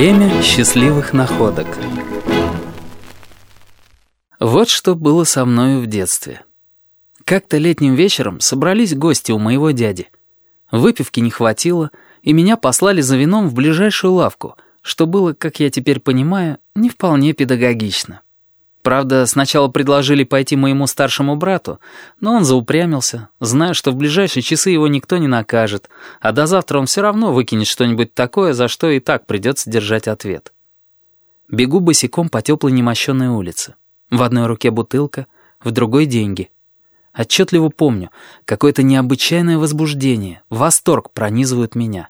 Время счастливых находок. Вот что было со мною в детстве. Как-то летним вечером собрались гости у моего дяди. Выпивки не хватило, и меня послали за вином в ближайшую лавку, что было, как я теперь понимаю, не вполне педагогично. Правда, сначала предложили пойти моему старшему брату, но он заупрямился, зная, что в ближайшие часы его никто не накажет, а до завтра он все равно выкинет что-нибудь такое, за что и так придется держать ответ. Бегу босиком по теплой немощенной улице. В одной руке бутылка, в другой — деньги. Отчетливо помню, какое-то необычайное возбуждение, восторг пронизывают меня.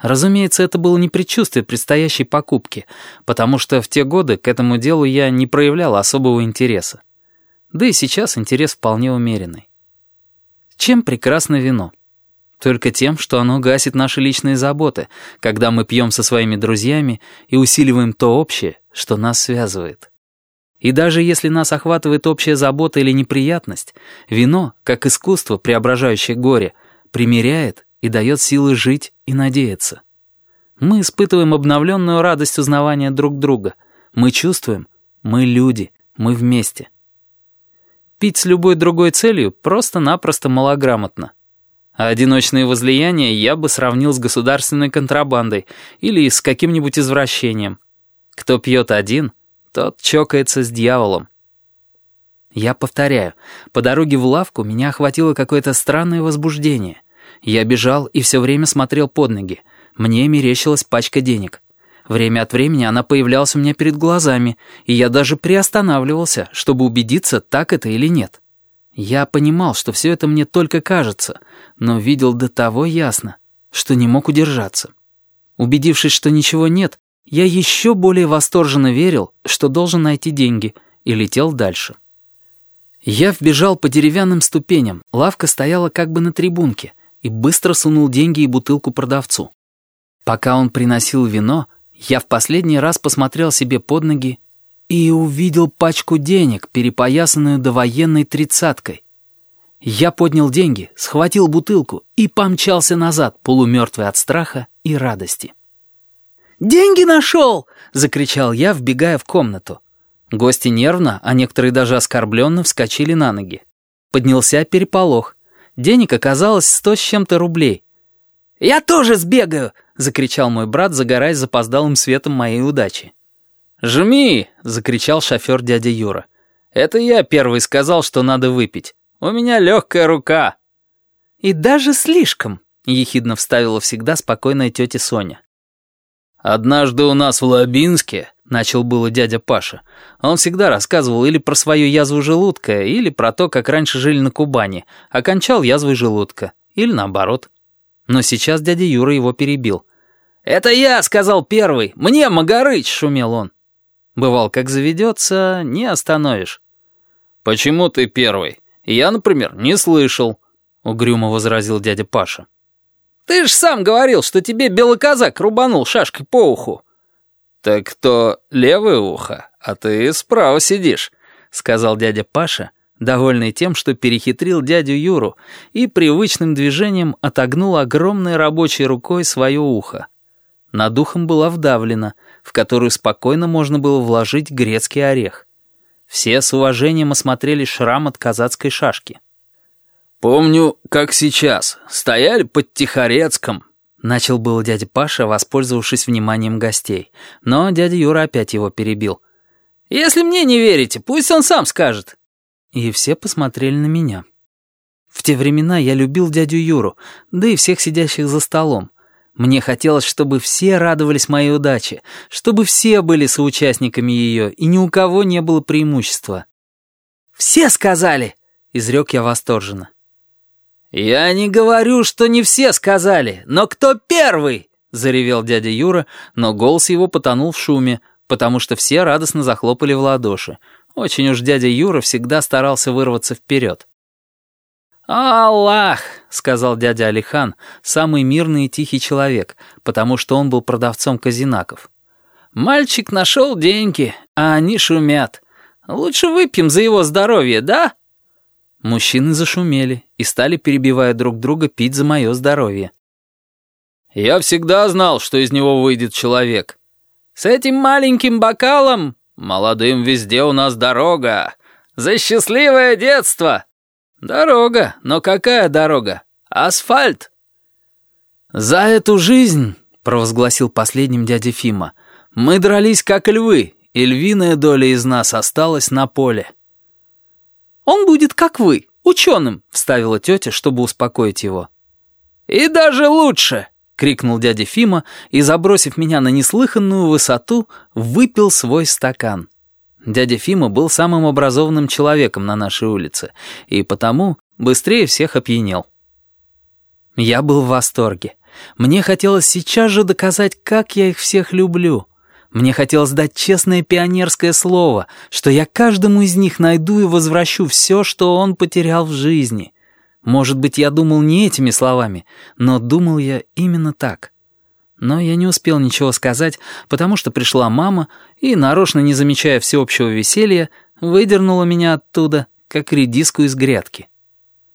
Разумеется, это было не предчувствие предстоящей покупки, потому что в те годы к этому делу я не проявлял особого интереса. Да и сейчас интерес вполне умеренный. Чем прекрасно вино? Только тем, что оно гасит наши личные заботы, когда мы пьем со своими друзьями и усиливаем то общее, что нас связывает. И даже если нас охватывает общая забота или неприятность, вино, как искусство, преображающее горе, примиряет и дает силы жить и надеяться. Мы испытываем обновленную радость узнавания друг друга. Мы чувствуем, мы люди, мы вместе. Пить с любой другой целью просто-напросто малограмотно. А одиночные возлияния я бы сравнил с государственной контрабандой или с каким-нибудь извращением. Кто пьет один, тот чокается с дьяволом. Я повторяю, по дороге в лавку меня охватило какое-то странное возбуждение. Я бежал и все время смотрел под ноги. Мне мерещилась пачка денег. Время от времени она появлялась у меня перед глазами, и я даже приостанавливался, чтобы убедиться, так это или нет. Я понимал, что все это мне только кажется, но видел до того ясно, что не мог удержаться. Убедившись, что ничего нет, я еще более восторженно верил, что должен найти деньги, и летел дальше. Я вбежал по деревянным ступеням, лавка стояла как бы на трибунке, и быстро сунул деньги и бутылку продавцу. Пока он приносил вино, я в последний раз посмотрел себе под ноги и увидел пачку денег, перепоясанную довоенной тридцаткой. Я поднял деньги, схватил бутылку и помчался назад, полумертвый от страха и радости. «Деньги нашел!» — закричал я, вбегая в комнату. Гости нервно, а некоторые даже оскорбленно вскочили на ноги. Поднялся переполох. Денег оказалось сто с чем-то рублей. «Я тоже сбегаю!» — закричал мой брат, загораясь запоздалым светом моей удачи. «Жми!» — закричал шофер дядя Юра. «Это я первый сказал, что надо выпить. У меня легкая рука». «И даже слишком», — ехидно вставила всегда спокойная тетя Соня. «Однажды у нас в Лабинске», — начал было дядя Паша, он всегда рассказывал или про свою язву желудка, или про то, как раньше жили на Кубани, окончал язвой желудка, или наоборот. Но сейчас дядя Юра его перебил. «Это я», — сказал первый, — «мне, Магарыч», — шумел он. Бывал, как заведется, не остановишь. «Почему ты первый? Я, например, не слышал», — угрюмо возразил дядя Паша. Ты ж сам говорил, что тебе белый казак рубанул шашкой по уху». «Так то левое ухо, а ты справа сидишь», — сказал дядя Паша, довольный тем, что перехитрил дядю Юру и привычным движением отогнул огромной рабочей рукой свое ухо. Над ухом была вдавлена, в которую спокойно можно было вложить грецкий орех. Все с уважением осмотрели шрам от казацкой шашки. «Помню, как сейчас. Стояли под Тихорецком». Начал был дядя Паша, воспользовавшись вниманием гостей. Но дядя Юра опять его перебил. «Если мне не верите, пусть он сам скажет». И все посмотрели на меня. В те времена я любил дядю Юру, да и всех сидящих за столом. Мне хотелось, чтобы все радовались моей удаче, чтобы все были соучастниками ее, и ни у кого не было преимущества. «Все сказали!» — изрек я восторженно. «Я не говорю, что не все сказали, но кто первый?» — заревел дядя Юра, но голос его потонул в шуме, потому что все радостно захлопали в ладоши. Очень уж дядя Юра всегда старался вырваться вперед. «Аллах!» — сказал дядя Алихан, самый мирный и тихий человек, потому что он был продавцом казинаков. «Мальчик нашел деньги, а они шумят. Лучше выпьем за его здоровье, да?» Мужчины зашумели и стали, перебивая друг друга, пить за мое здоровье. «Я всегда знал, что из него выйдет человек». С этим маленьким бокалом молодым везде у нас дорога. За счастливое детство. Дорога, но какая дорога? Асфальт. За эту жизнь, провозгласил последним дядя Фима, мы дрались как львы, и львиная доля из нас осталась на поле. Он будет как вы, ученым, вставила тетя, чтобы успокоить его. И даже лучше, — крикнул дядя Фима и, забросив меня на неслыханную высоту, выпил свой стакан. Дядя Фима был самым образованным человеком на нашей улице, и потому быстрее всех опьянел. Я был в восторге. Мне хотелось сейчас же доказать, как я их всех люблю. Мне хотелось дать честное пионерское слово, что я каждому из них найду и возвращу все, что он потерял в жизни — может быть, я думал не этими словами, но думал я именно так. Но я не успел ничего сказать, потому что пришла мама и, нарочно не замечая всеобщего веселья, выдернула меня оттуда, как редиску из грядки.